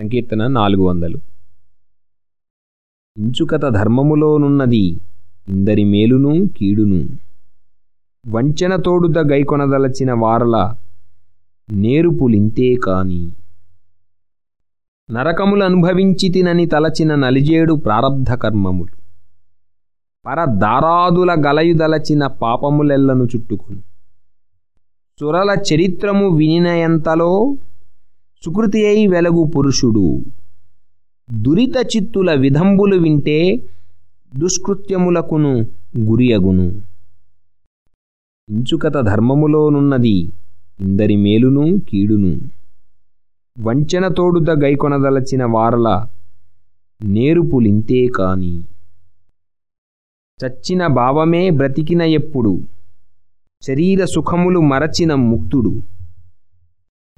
సంకీర్తన నాలుగు వందలు. ఇంచుకత ధర్మములోనున్నది ఇందరి మేలును కీడును. వంచన తోడుత గైకొనదలచిన వారల నేరుపులింతే కాని. నరకములు అనుభవించి తినని తలచిన నలిజేడు ప్రారబ్ధ కర్మములు. పరదారాదుల గలయుదలచిన పాపములెల్లను చుట్టుకును. సురల చరిత్రము వినినయంతలో సుకృతి అయి వెలగు పురుషుడు. దురిత చిత్తుల విధంబులు వింటే దుష్కృత్యములకును గురియగును. ఇంచుకత ధర్మములోనున్నది ఇందరి మేలును కీడును. వంచనతోడుత గైకొనదలచిన వారల నేరుపులింతే కాని. చచ్చిన భావమే బ్రతికిన ఎప్పుడు. శరీర సుఖములు మరచిన ముక్తుడు.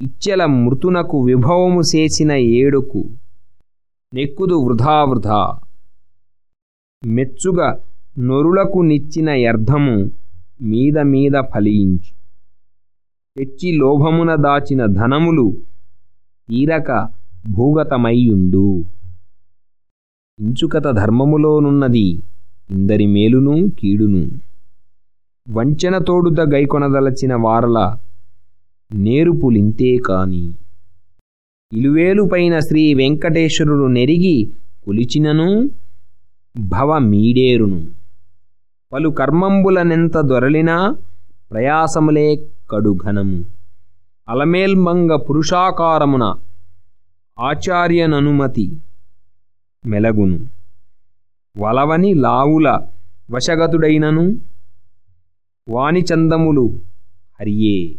ఇచ్చెల మృతునకు విభవము చేసిన ఏడుకు నెక్కుదు వృధా వృధా. మెచ్చుగా నొరులకు నిచ్చిన యర్థము మీద మీద ఫలించు తెచ్చి లోభమున దాచిన ధనములు తీరక భూగతమయ్యుండు. ఇంచుకత ధర్మములోనున్నది ఇందరి మేలును కీడును. వంచనతోడుత గైకొనదలచిన వారల నేరుపులింతే కాని. ఇలువేలుపైన శ్రీ వెంకటేశ్వరుడు నెరిగి కొలిచినను భవ మీడేరును. పలు కర్మంబులనెంత దొరలినా ప్రయాసములే కడుఘనము. అలమేల్మంగ పురుషాకారమున ఆచార్యననుమతి మెలగును. వలవని లావుల వశగతుడైనను వాణిచందములు హరియే.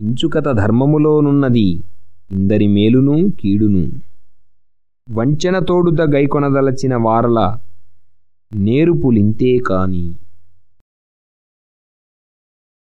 ఇంచుకత ధర్మములోనున్నది ఇందరి మేలును కీడును. వంచనతోడుత గైకొనదలచిన వారల నేరుపులింతే కాని.